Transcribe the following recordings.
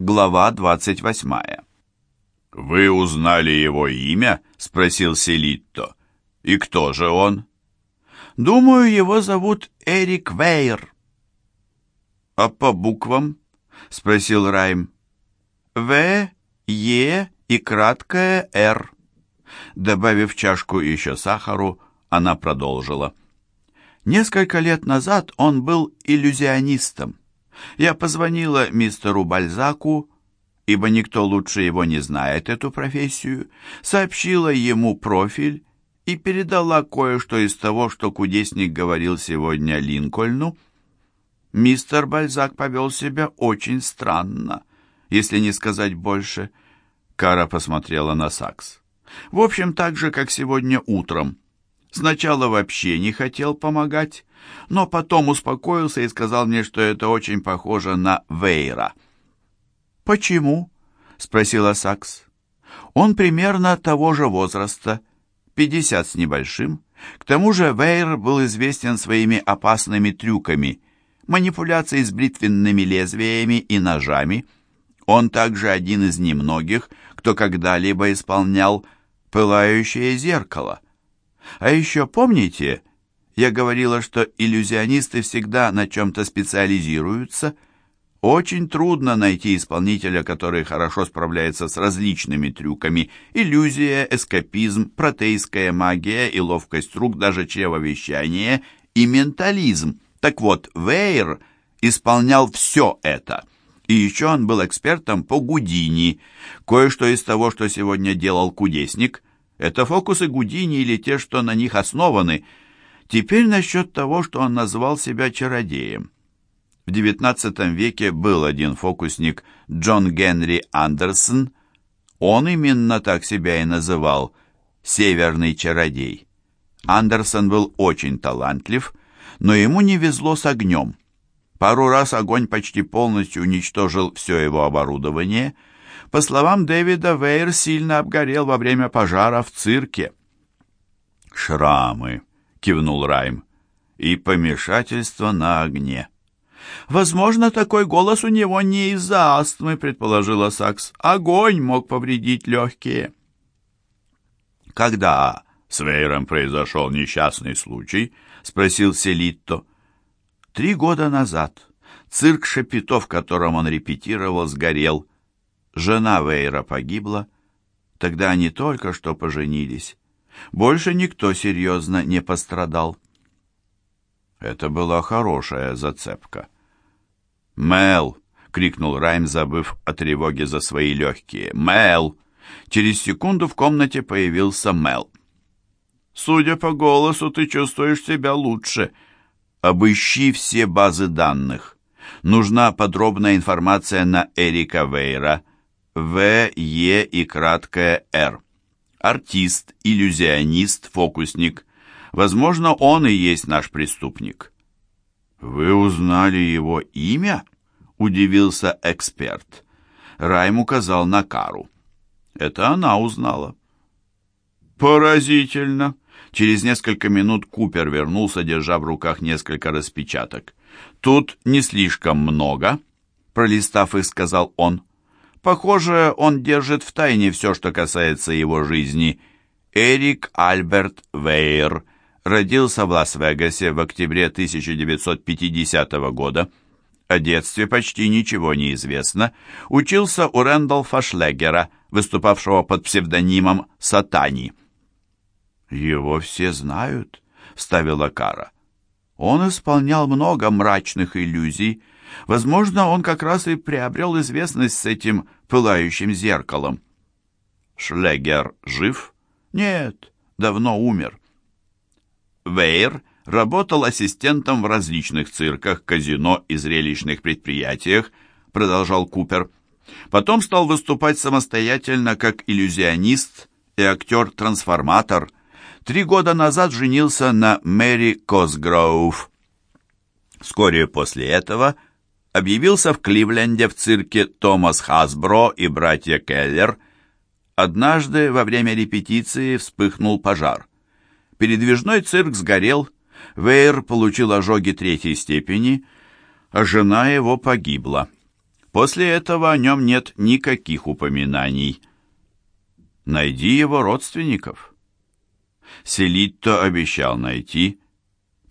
Глава 28. «Вы узнали его имя?» — спросил Селитто. «И кто же он?» «Думаю, его зовут Эрик Вейер». «А по буквам?» — спросил Райм. «В, Е и краткое «Р». Добавив чашку еще сахару, она продолжила. «Несколько лет назад он был иллюзионистом. Я позвонила мистеру Бальзаку, ибо никто лучше его не знает эту профессию, сообщила ему профиль и передала кое-что из того, что кудесник говорил сегодня Линкольну. Мистер Бальзак повел себя очень странно, если не сказать больше. Кара посмотрела на Сакс. В общем, так же, как сегодня утром. Сначала вообще не хотел помогать, но потом успокоился и сказал мне, что это очень похоже на Вейра. «Почему?» — спросила Сакс. «Он примерно того же возраста, пятьдесят с небольшим. К тому же Вейр был известен своими опасными трюками, манипуляцией с бритвенными лезвиями и ножами. Он также один из немногих, кто когда-либо исполнял «пылающее зеркало». А еще помните, я говорила, что иллюзионисты всегда на чем-то специализируются. Очень трудно найти исполнителя, который хорошо справляется с различными трюками. Иллюзия, эскапизм, протейская магия и ловкость рук, даже чревовещание и ментализм. Так вот, Вейр исполнял все это. И еще он был экспертом по Гудини. Кое-что из того, что сегодня делал кудесник, это фокусы Гудини или те, что на них основаны. Теперь насчет того, что он назвал себя чародеем. В XIX веке был один фокусник Джон Генри Андерсон. Он именно так себя и называл «северный чародей». Андерсон был очень талантлив, но ему не везло с огнем. Пару раз огонь почти полностью уничтожил все его оборудование – по словам Дэвида, Вейер сильно обгорел во время пожара в цирке. «Шрамы», — кивнул Райм, — «и помешательство на огне». «Возможно, такой голос у него не из-за астмы», — предположила Сакс. «Огонь мог повредить легкие». «Когда с Вейером произошел несчастный случай?» — спросил Селитто. «Три года назад. Цирк Шапито, в котором он репетировал, сгорел. Жена Вейра погибла. Тогда они только что поженились. Больше никто серьезно не пострадал. Это была хорошая зацепка. «Мел!» — крикнул Райм, забыв о тревоге за свои легкие. «Мел!» Через секунду в комнате появился Мел. «Судя по голосу, ты чувствуешь себя лучше. Обыщи все базы данных. Нужна подробная информация на Эрика Вейра». В, Е и краткое Р. Артист, иллюзионист, фокусник. Возможно, он и есть наш преступник. Вы узнали его имя? Удивился эксперт. Райм указал на Кару. Это она узнала. Поразительно. Через несколько минут Купер вернулся, держа в руках несколько распечаток. «Тут не слишком много», — пролистав их, сказал он. Похоже, он держит в тайне все, что касается его жизни. Эрик Альберт Вейер родился в Лас-Вегасе в октябре 1950 года. О детстве почти ничего не известно. Учился у Рэндалфа Шлегера, выступавшего под псевдонимом Сатани. «Его все знают», — вставила Кара. «Он исполнял много мрачных иллюзий, Возможно, он как раз и приобрел известность с этим пылающим зеркалом. Шлегер жив? Нет, давно умер. Вейер работал ассистентом в различных цирках, казино и зрелищных предприятиях, продолжал Купер. Потом стал выступать самостоятельно как иллюзионист и актер-трансформатор. Три года назад женился на Мэри Косгроув. Вскоре после этого – объявился в Кливленде в цирке Томас Хасбро и братья Келлер. Однажды во время репетиции вспыхнул пожар. Передвижной цирк сгорел, Вейер получил ожоги третьей степени, а жена его погибла. После этого о нем нет никаких упоминаний. Найди его родственников. Селитто обещал найти.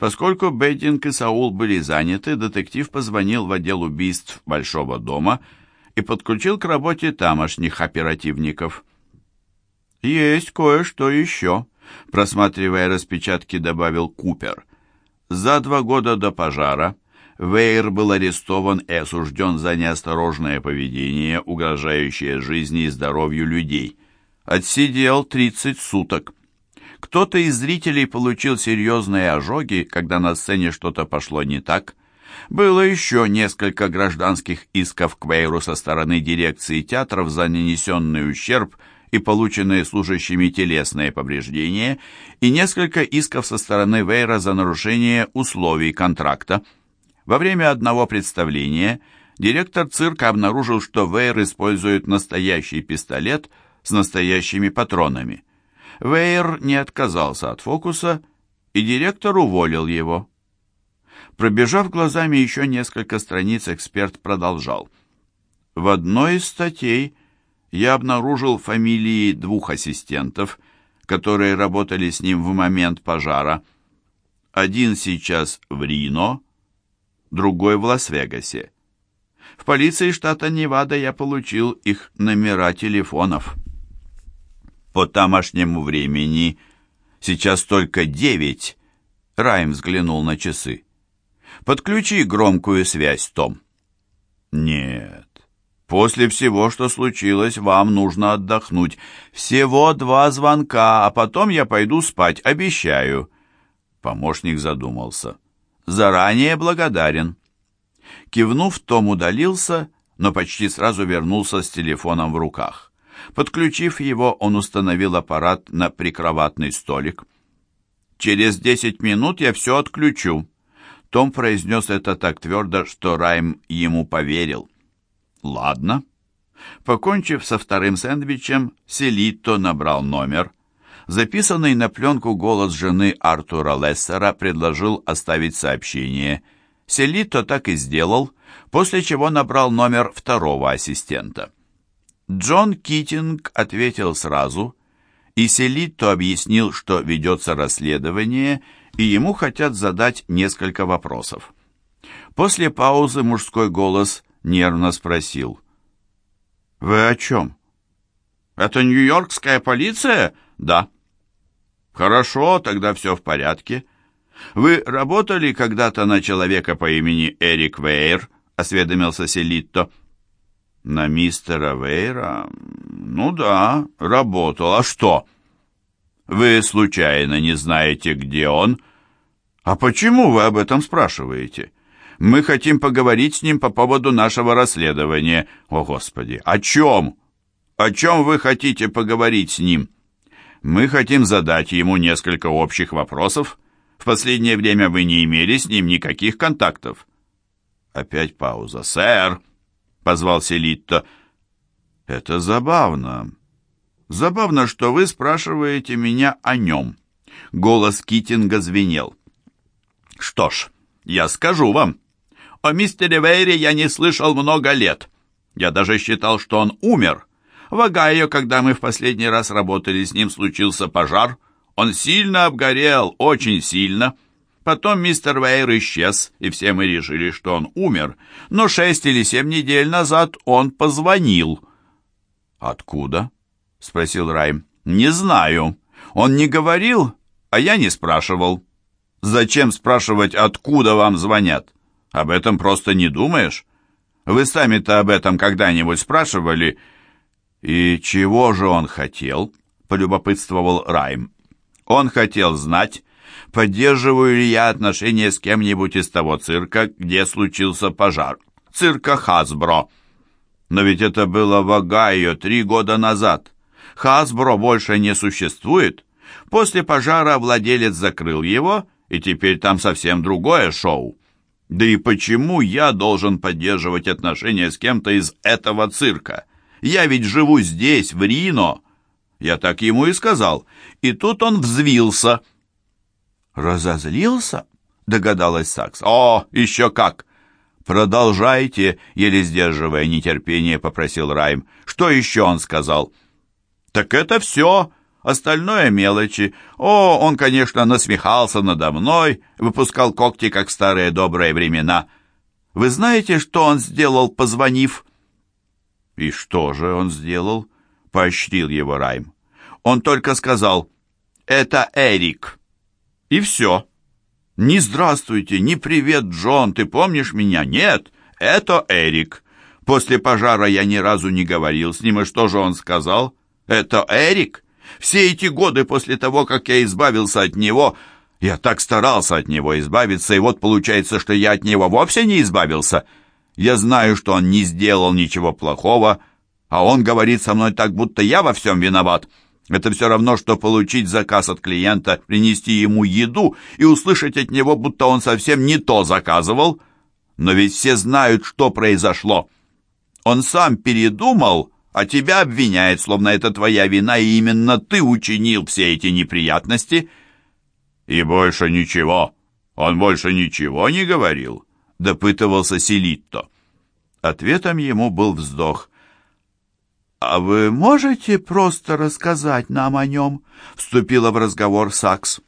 Поскольку Бейдинг и Саул были заняты, детектив позвонил в отдел убийств Большого дома и подключил к работе тамошних оперативников. «Есть кое-что еще», — просматривая распечатки, добавил Купер. «За два года до пожара Вейер был арестован и осужден за неосторожное поведение, угрожающее жизни и здоровью людей. Отсидел 30 суток. Кто-то из зрителей получил серьезные ожоги, когда на сцене что-то пошло не так. Было еще несколько гражданских исков к Вейру со стороны дирекции театров за нанесенный ущерб и полученные служащими телесные повреждения, и несколько исков со стороны Вейра за нарушение условий контракта. Во время одного представления директор цирка обнаружил, что Вейр использует настоящий пистолет с настоящими патронами. Вейр не отказался от фокуса, и директор уволил его. Пробежав глазами еще несколько страниц, эксперт продолжал. В одной из статей я обнаружил фамилии двух ассистентов, которые работали с ним в момент пожара. Один сейчас в Рино, другой в Лас-Вегасе. В полиции штата Невада я получил их номера телефонов. По тамошнему времени сейчас только девять. Райм взглянул на часы. Подключи громкую связь, Том. Нет. После всего, что случилось, вам нужно отдохнуть. Всего два звонка, а потом я пойду спать, обещаю. Помощник задумался. Заранее благодарен. Кивнув, Том удалился, но почти сразу вернулся с телефоном в руках. Подключив его, он установил аппарат на прикроватный столик. «Через десять минут я все отключу». Том произнес это так твердо, что Райм ему поверил. «Ладно». Покончив со вторым сэндвичем, Селитто набрал номер. Записанный на пленку голос жены Артура Лессера предложил оставить сообщение. Селитто так и сделал, после чего набрал номер второго ассистента. Джон Китинг ответил сразу, и Селитто объяснил, что ведется расследование, и ему хотят задать несколько вопросов. После паузы мужской голос нервно спросил. «Вы о чем?» «Это Нью-Йоркская полиция?» «Да». «Хорошо, тогда все в порядке. Вы работали когда-то на человека по имени Эрик Вейер?» — осведомился Селитто. «На мистера Вейра? Ну да, работал. А что?» «Вы случайно не знаете, где он?» «А почему вы об этом спрашиваете?» «Мы хотим поговорить с ним по поводу нашего расследования». «О, Господи, о чем? О чем вы хотите поговорить с ним?» «Мы хотим задать ему несколько общих вопросов. В последнее время вы не имели с ним никаких контактов». Опять пауза. «Сэр!» — позвал Селитто. «Это забавно. Забавно, что вы спрашиваете меня о нем». Голос Китинга звенел. «Что ж, я скажу вам. О мистере Вейре я не слышал много лет. Я даже считал, что он умер. В Огайо, когда мы в последний раз работали с ним, случился пожар. Он сильно обгорел, очень сильно». Потом мистер Вейр исчез, и все мы решили, что он умер. Но шесть или семь недель назад он позвонил. «Откуда?» — спросил Райм. «Не знаю. Он не говорил, а я не спрашивал». «Зачем спрашивать, откуда вам звонят? Об этом просто не думаешь. Вы сами-то об этом когда-нибудь спрашивали?» «И чего же он хотел?» — полюбопытствовал Райм. «Он хотел знать, поддерживаю ли я отношения с кем-нибудь из того цирка, где случился пожар. Цирка Хасбро. Но ведь это было в Огайо три года назад. Хасбро больше не существует. После пожара владелец закрыл его, и теперь там совсем другое шоу. Да и почему я должен поддерживать отношения с кем-то из этого цирка? Я ведь живу здесь, в Рино. Я так ему и сказал. И тут он взвился – «Разозлился?» — догадалась Сакс. «О, еще как! «Продолжайте», — еле сдерживая нетерпение, попросил Райм. «Что еще он сказал?» «Так это все. Остальное мелочи. О, он, конечно, насмехался надо мной, выпускал когти, как в старые добрые времена. Вы знаете, что он сделал, позвонив?» «И что же он сделал?» — поощрил его Райм. «Он только сказал, это Эрик». И все. Ни «Здравствуйте», ни «Привет, Джон, ты помнишь меня?» Нет, это Эрик. После пожара я ни разу не говорил с ним, и что же он сказал? Это Эрик? Все эти годы после того, как я избавился от него, я так старался от него избавиться, и вот получается, что я от него вовсе не избавился. Я знаю, что он не сделал ничего плохого, а он говорит со мной так, будто я во всем виноват. Это все равно, что получить заказ от клиента, принести ему еду и услышать от него, будто он совсем не то заказывал. Но ведь все знают, что произошло. Он сам передумал, а тебя обвиняет, словно это твоя вина, и именно ты учинил все эти неприятности. И больше ничего. Он больше ничего не говорил, допытывался Селитто. Ответом ему был вздох. «А вы можете просто рассказать нам о нем?» — вступила в разговор Сакс.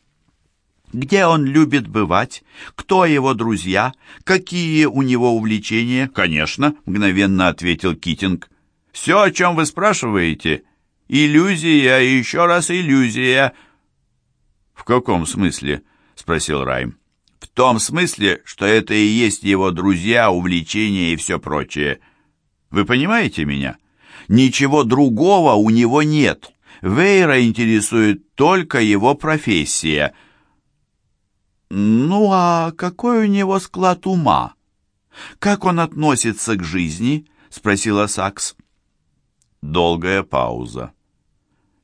«Где он любит бывать? Кто его друзья? Какие у него увлечения?» «Конечно», — мгновенно ответил Китинг. «Все, о чем вы спрашиваете, иллюзия и еще раз иллюзия». «В каком смысле?» — спросил Райм. «В том смысле, что это и есть его друзья, увлечения и все прочее. Вы понимаете меня?» Ничего другого у него нет. Вейра интересует только его профессия. Ну а какой у него склад ума? Как он относится к жизни? Спросила Сакс. Долгая пауза.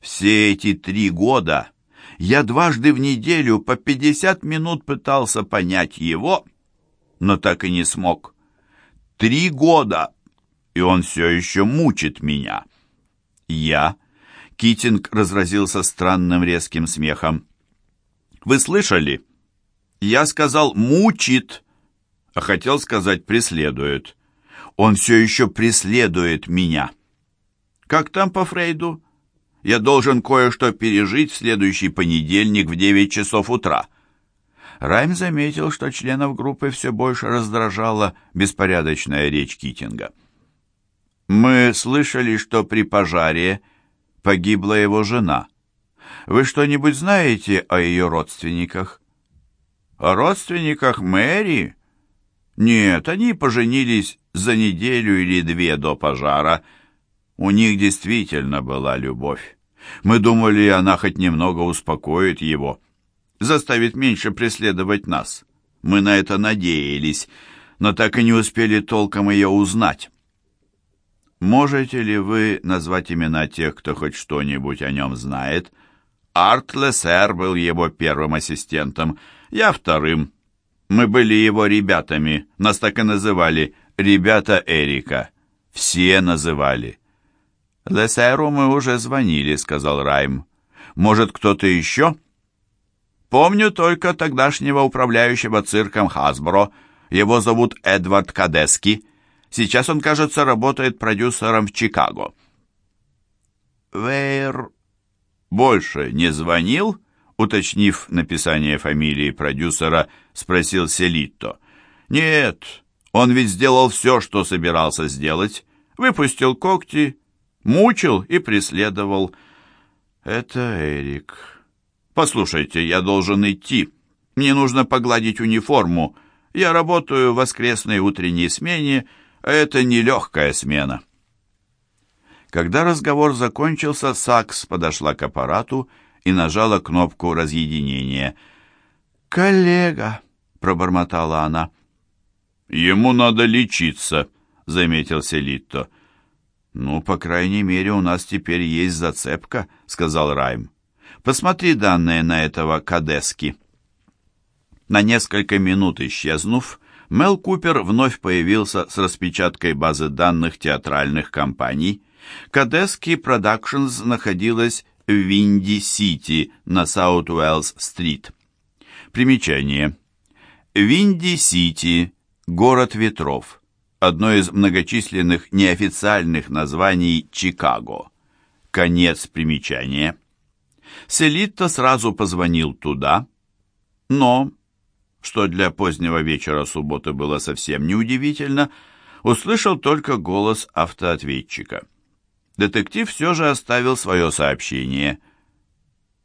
Все эти три года я дважды в неделю по пятьдесят минут пытался понять его, но так и не смог. Три года и он все еще мучит меня. Я... Китинг разразился странным резким смехом. «Вы слышали? Я сказал «мучит», а хотел сказать «преследует». Он все еще преследует меня. Как там по Фрейду? Я должен кое-что пережить в следующий понедельник в девять часов утра. Райм заметил, что членов группы все больше раздражала беспорядочная речь Китинга. Мы слышали, что при пожаре погибла его жена. Вы что-нибудь знаете о ее родственниках? О родственниках Мэри? Нет, они поженились за неделю или две до пожара. У них действительно была любовь. Мы думали, она хоть немного успокоит его, заставит меньше преследовать нас. Мы на это надеялись, но так и не успели толком ее узнать. Можете ли вы назвать имена тех, кто хоть что-нибудь о нем знает? Арт Лессер был его первым ассистентом, я вторым. Мы были его ребятами, нас так и называли «ребята Эрика». Все называли. «Лессеру мы уже звонили», — сказал Райм. «Может, кто-то еще?» «Помню только тогдашнего управляющего цирком Хасбро. Его зовут Эдвард Кадески». Сейчас он, кажется, работает продюсером в Чикаго. Вейр больше не звонил, уточнив написание фамилии продюсера, спросил Селитто. Нет, он ведь сделал все, что собирался сделать. Выпустил когти, мучил и преследовал. Это Эрик. Послушайте, я должен идти. Мне нужно погладить униформу. Я работаю в воскресной утренней смене, это нелегкая смена. Когда разговор закончился, Сакс подошла к аппарату и нажала кнопку разъединения. «Коллега», — пробормотала она. «Ему надо лечиться», — заметил Селитто. «Ну, по крайней мере, у нас теперь есть зацепка», — сказал Райм. «Посмотри данные на этого Кадески». На несколько минут исчезнув, Мел Купер вновь появился с распечаткой базы данных театральных компаний. Kadesky Productions находилась в Винди-Сити на Саут-Уэллс-стрит. Примечание. Винди-Сити Город ветров. Одно из многочисленных неофициальных названий Чикаго. Конец примечания. Селитто сразу позвонил туда, но, что для позднего вечера субботы было совсем неудивительно, услышал только голос автоответчика. Детектив все же оставил свое сообщение.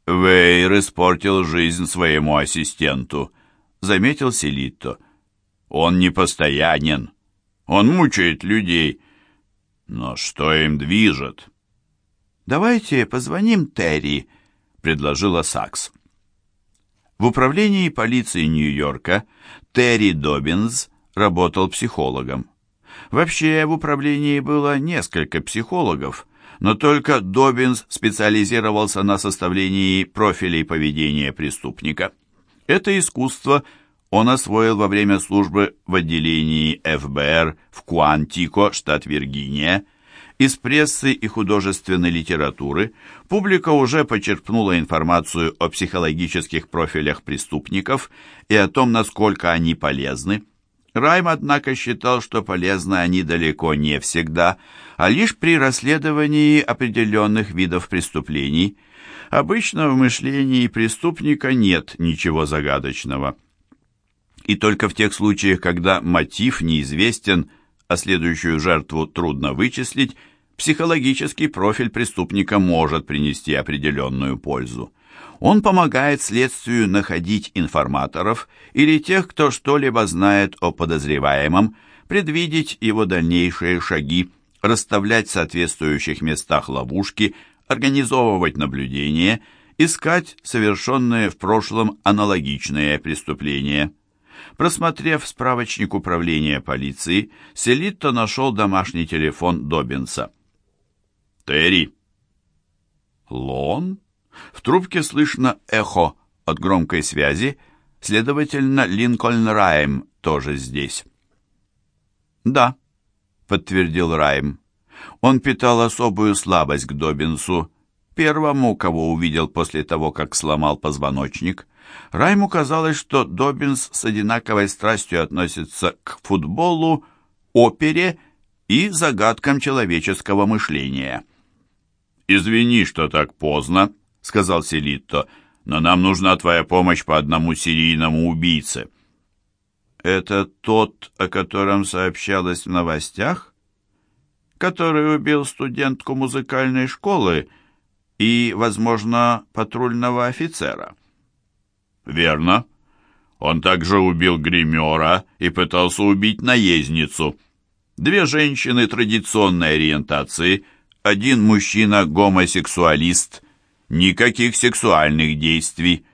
«Вейр испортил жизнь своему ассистенту», — заметил Селитто. «Он непостоянен. Он мучает людей. Но что им движет?» «Давайте позвоним Терри», — предложила Сакс. В управлении полиции Нью-Йорка Терри Добинс работал психологом. Вообще в управлении было несколько психологов, но только Добинс специализировался на составлении профилей поведения преступника. Это искусство он освоил во время службы в отделении ФБР в Куантико, штат Виргиния. Из прессы и художественной литературы публика уже почерпнула информацию о психологических профилях преступников и о том, насколько они полезны. Райм, однако, считал, что полезны они далеко не всегда, а лишь при расследовании определенных видов преступлений. Обычно в мышлении преступника нет ничего загадочного. И только в тех случаях, когда мотив неизвестен, а следующую жертву трудно вычислить, психологический профиль преступника может принести определенную пользу. Он помогает следствию находить информаторов или тех, кто что-либо знает о подозреваемом, предвидеть его дальнейшие шаги, расставлять в соответствующих местах ловушки, организовывать наблюдения, искать совершенные в прошлом аналогичные преступления. Просмотрев справочник управления полиции, Селитто нашел домашний телефон Добинса. «Терри!» «Лон?» В трубке слышно эхо от громкой связи, следовательно, Линкольн Райм тоже здесь. «Да», — подтвердил Райм. Он питал особую слабость к Добинсу, первому, кого увидел после того, как сломал позвоночник. Райму казалось, что Добинс с одинаковой страстью относится к футболу, опере и загадкам человеческого мышления. «Извини, что так поздно», — сказал Селитто, «но нам нужна твоя помощь по одному серийному убийце». «Это тот, о котором сообщалось в новостях? Который убил студентку музыкальной школы и, возможно, патрульного офицера?» «Верно. Он также убил гримера и пытался убить наездницу. Две женщины традиционной ориентации, один мужчина-гомосексуалист — Никаких сексуальных действий.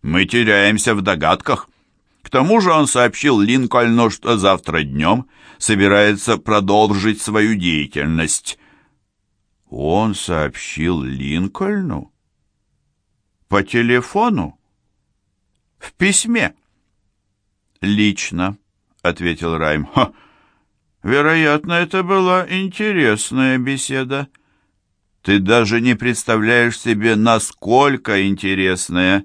Мы теряемся в догадках. К тому же он сообщил Линкольну, что завтра днем собирается продолжить свою деятельность. Он сообщил Линкольну? По телефону? В письме? Лично, ответил Райм. Ха, вероятно, это была интересная беседа. Ты даже не представляешь себе, насколько интересное.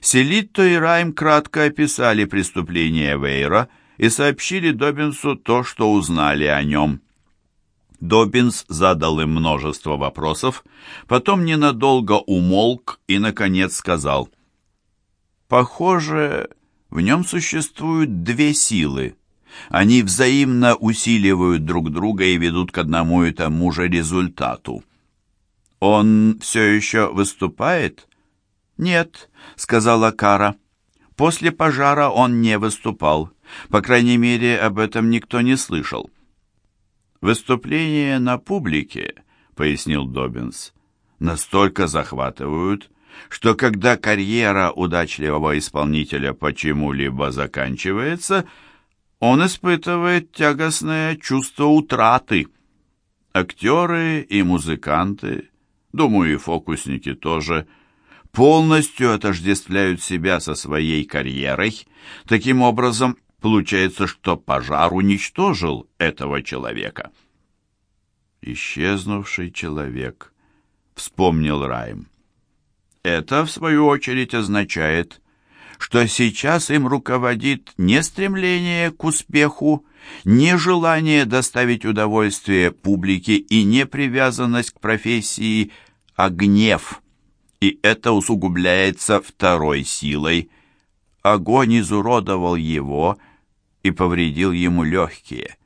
Селитто и Райм кратко описали преступление Вейра и сообщили Добинсу то, что узнали о нем. Добинс задал им множество вопросов, потом ненадолго умолк и, наконец, сказал, «Похоже, в нем существуют две силы. Они взаимно усиливают друг друга и ведут к одному и тому же результату. «Он все еще выступает?» «Нет», — сказала Кара. «После пожара он не выступал. По крайней мере, об этом никто не слышал». «Выступления на публике», — пояснил Добинс, — «настолько захватывают, что когда карьера удачливого исполнителя почему-либо заканчивается, он испытывает тягостное чувство утраты. Актеры и музыканты думаю, и фокусники тоже, полностью отождествляют себя со своей карьерой. Таким образом, получается, что пожар уничтожил этого человека. «Исчезнувший человек», — вспомнил Райм. «Это, в свою очередь, означает, что сейчас им руководит не стремление к успеху, не желание доставить удовольствие публике и не привязанность к профессии, а гнев. И это усугубляется второй силой. Огонь изуродовал его и повредил ему легкие.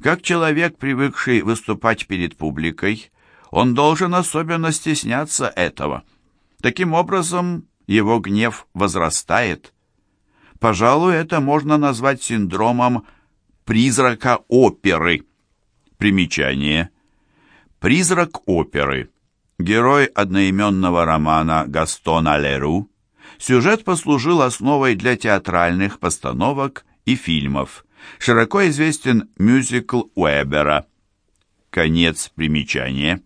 Как человек, привыкший выступать перед публикой, он должен особенно стесняться этого. Таким образом, его гнев возрастает. Пожалуй, это можно назвать синдромом призрака оперы. Примечание. Призрак оперы. Герой одноименного романа Гастона Леру. Сюжет послужил основой для театральных постановок и фильмов. Широко известен мюзикл Уэбера. Конец примечания.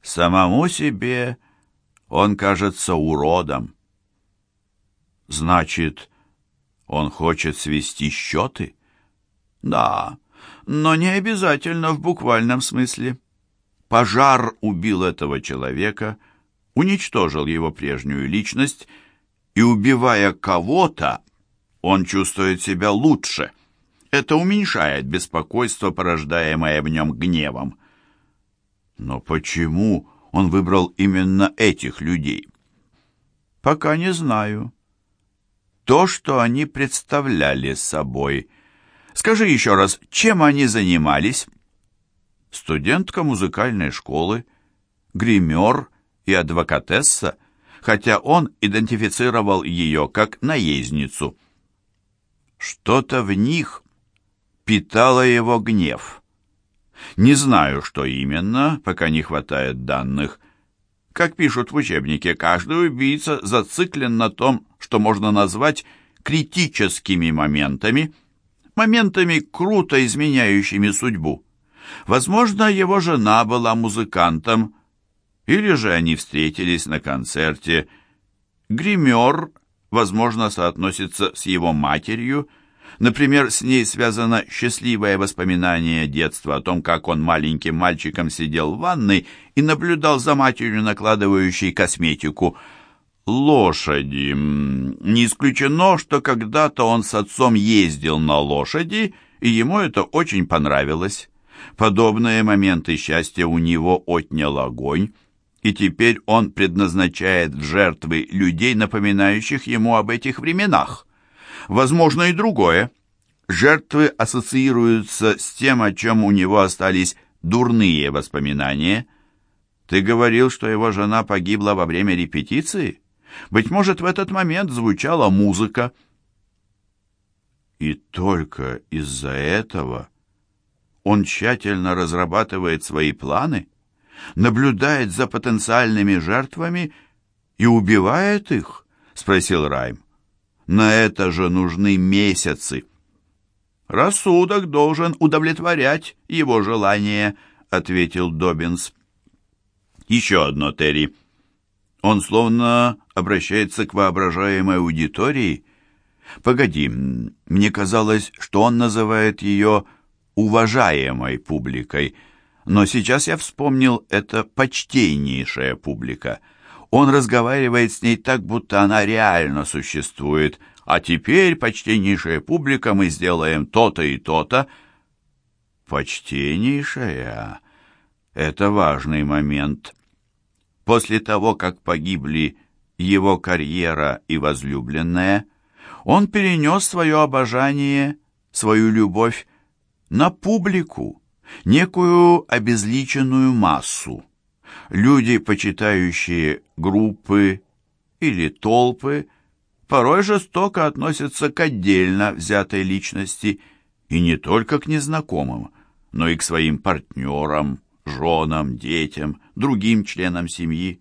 Самому себе он кажется уродом. Значит, он хочет свести счеты? Да, но не обязательно в буквальном смысле. Пожар убил этого человека, уничтожил его прежнюю личность, и, убивая кого-то, он чувствует себя лучше. Это уменьшает беспокойство, порождаемое в нем гневом. Но почему он выбрал именно этих людей? Пока не знаю. То, что они представляли собой. Скажи еще раз, чем они занимались? Студентка музыкальной школы, гример и адвокатесса, хотя он идентифицировал ее как наездницу. Что-то в них питало его гнев. Не знаю, что именно, пока не хватает данных. Как пишут в учебнике, каждый убийца зациклен на том, что можно назвать критическими моментами, моментами, круто изменяющими судьбу. Возможно, его жена была музыкантом, или же они встретились на концерте. Гример, возможно, соотносится с его матерью, Например, с ней связано счастливое воспоминание детства о том, как он маленьким мальчиком сидел в ванной и наблюдал за матерью, накладывающей косметику. Лошади. Не исключено, что когда-то он с отцом ездил на лошади, и ему это очень понравилось. Подобные моменты счастья у него отнял огонь, и теперь он предназначает в жертвы людей, напоминающих ему об этих временах. Возможно и другое. Жертвы ассоциируются с тем, о чем у него остались дурные воспоминания. Ты говорил, что его жена погибла во время репетиции? Быть может, в этот момент звучала музыка. И только из-за этого он тщательно разрабатывает свои планы, наблюдает за потенциальными жертвами и убивает их, спросил Райм. На это же нужны месяцы. Рассудок должен удовлетворять его желание, ответил Добинс. Еще одно, Терри. Он словно обращается к воображаемой аудитории. Погоди, мне казалось, что он называет ее уважаемой публикой, но сейчас я вспомнил, это почтеннейшая публика — он разговаривает с ней так, будто она реально существует. А теперь, почтеннейшая публика, мы сделаем то-то и то-то. Почтеннейшая — это важный момент. После того, как погибли его карьера и возлюбленная, он перенес свое обожание, свою любовь на публику, некую обезличенную массу. Люди, почитающие группы или толпы, порой жестоко относятся к отдельно взятой личности и не только к незнакомым, но и к своим партнерам, женам, детям, другим членам семьи.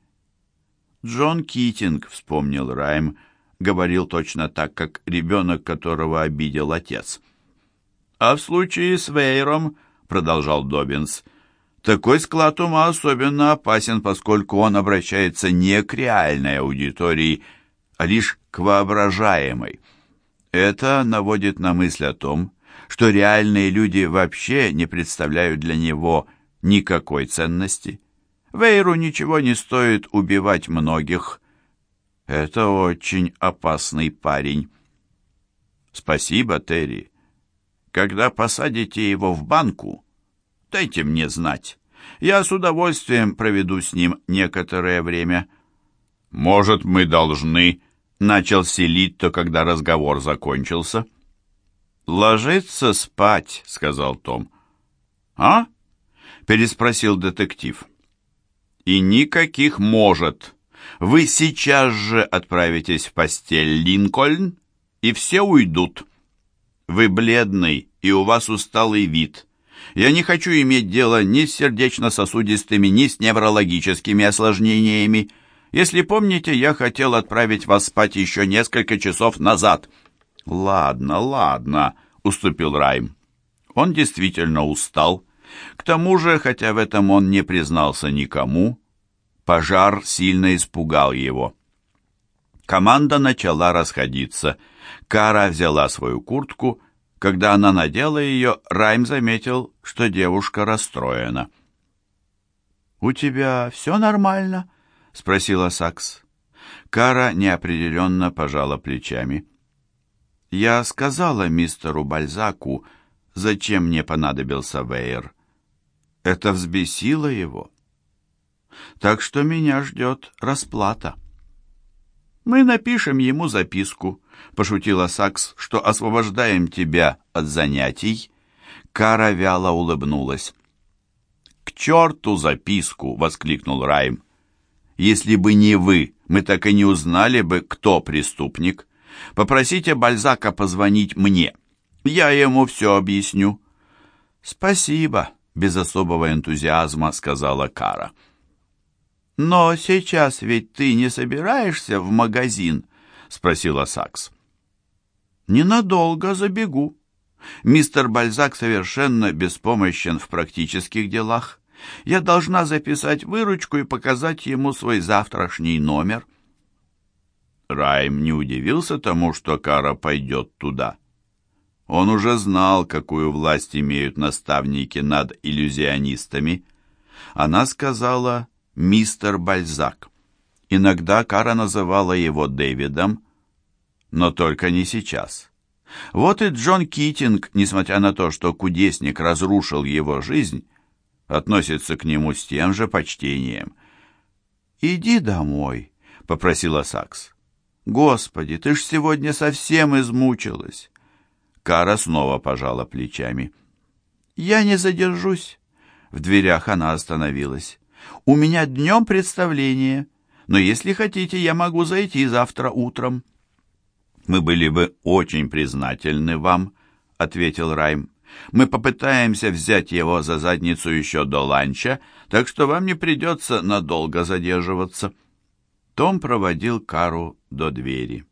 Джон Китинг, вспомнил Райм, говорил точно так, как ребенок, которого обидел отец. «А в случае с Вейром, — продолжал Добинс, такой склад ума особенно опасен, поскольку он обращается не к реальной аудитории, а лишь к воображаемой. Это наводит на мысль о том, что реальные люди вообще не представляют для него никакой ценности. Вейру ничего не стоит убивать многих. Это очень опасный парень. Спасибо, Терри. Когда посадите его в банку, дайте мне знать. Я с удовольствием проведу с ним некоторое время. Может, мы должны, начал Селитто, когда разговор закончился. Ложиться спать, сказал Том. А? переспросил детектив. И никаких может. Вы сейчас же отправитесь в постель, Линкольн, и все уйдут. Вы бледный, и у вас усталый вид. Я не хочу иметь дело ни с сердечно-сосудистыми, ни с неврологическими осложнениями. Если помните, я хотел отправить вас спать еще несколько часов назад». «Ладно, ладно», — уступил Райм. Он действительно устал. К тому же, хотя в этом он не признался никому, пожар сильно испугал его. Команда начала расходиться. Кара взяла свою куртку когда она надела ее, Райм заметил, что девушка расстроена. «У тебя все нормально?» — спросила Сакс. Кара неопределенно пожала плечами. «Я сказала мистеру Бальзаку, зачем мне понадобился Вейер. Это взбесило его. Так что меня ждет расплата». «Мы напишем ему записку», — пошутила Сакс, — «что освобождаем тебя от занятий». Кара вяло улыбнулась. «К черту записку!» — воскликнул Райм. «Если бы не вы, мы так и не узнали бы, кто преступник. Попросите Бальзака позвонить мне. Я ему все объясню». «Спасибо», — без особого энтузиазма сказала Кара. «Но сейчас ведь ты не собираешься в магазин?» — спросила Сакс. «Ненадолго забегу. Мистер Бальзак совершенно беспомощен в практических делах. Я должна записать выручку и показать ему свой завтрашний номер». Райм не удивился тому, что Кара пойдет туда. Он уже знал, какую власть имеют наставники над иллюзионистами. Она сказала мистер Бальзак. Иногда Кара называла его Дэвидом, но только не сейчас. Вот и Джон Китинг, несмотря на то, что кудесник разрушил его жизнь, относится к нему с тем же почтением. «Иди домой», — попросила Сакс. «Господи, ты ж сегодня совсем измучилась». Кара снова пожала плечами. «Я не задержусь». В дверях она остановилась. У меня днем представление, но если хотите, я могу зайти завтра утром». «Мы были бы очень признательны вам», — ответил Райм. «Мы попытаемся взять его за задницу еще до ланча, так что вам не придется надолго задерживаться». Том проводил Кару до двери.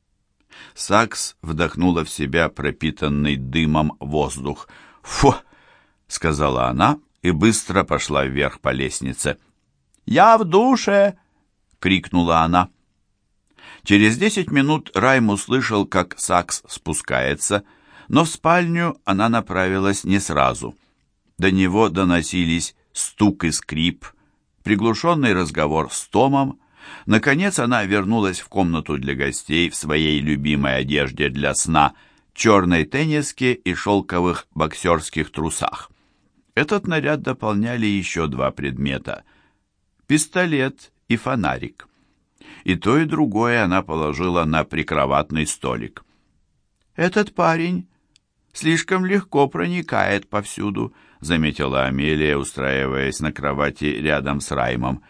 Сакс вдохнула в себя пропитанный дымом воздух. «Фу!» — сказала она и быстро пошла вверх по лестнице. «Я в душе!» — крикнула она. Через десять минут Райм услышал, как Сакс спускается, но в спальню она направилась не сразу. До него доносились стук и скрип, приглушенный разговор с Томом. Наконец она вернулась в комнату для гостей в своей любимой одежде для сна, черной тенниске и шелковых боксерских трусах. Этот наряд дополняли еще два предмета — пистолет и фонарик. И то, и другое она положила на прикроватный столик. «Этот парень слишком легко проникает повсюду», заметила Амелия, устраиваясь на кровати рядом с Раймом.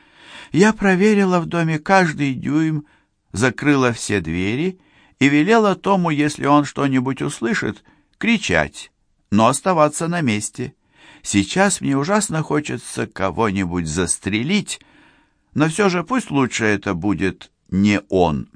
«Я проверила в доме каждый дюйм, закрыла все двери и велела Тому, если он что-нибудь услышит, кричать, но оставаться на месте. Сейчас мне ужасно хочется кого-нибудь застрелить, но все же пусть лучше это будет не он».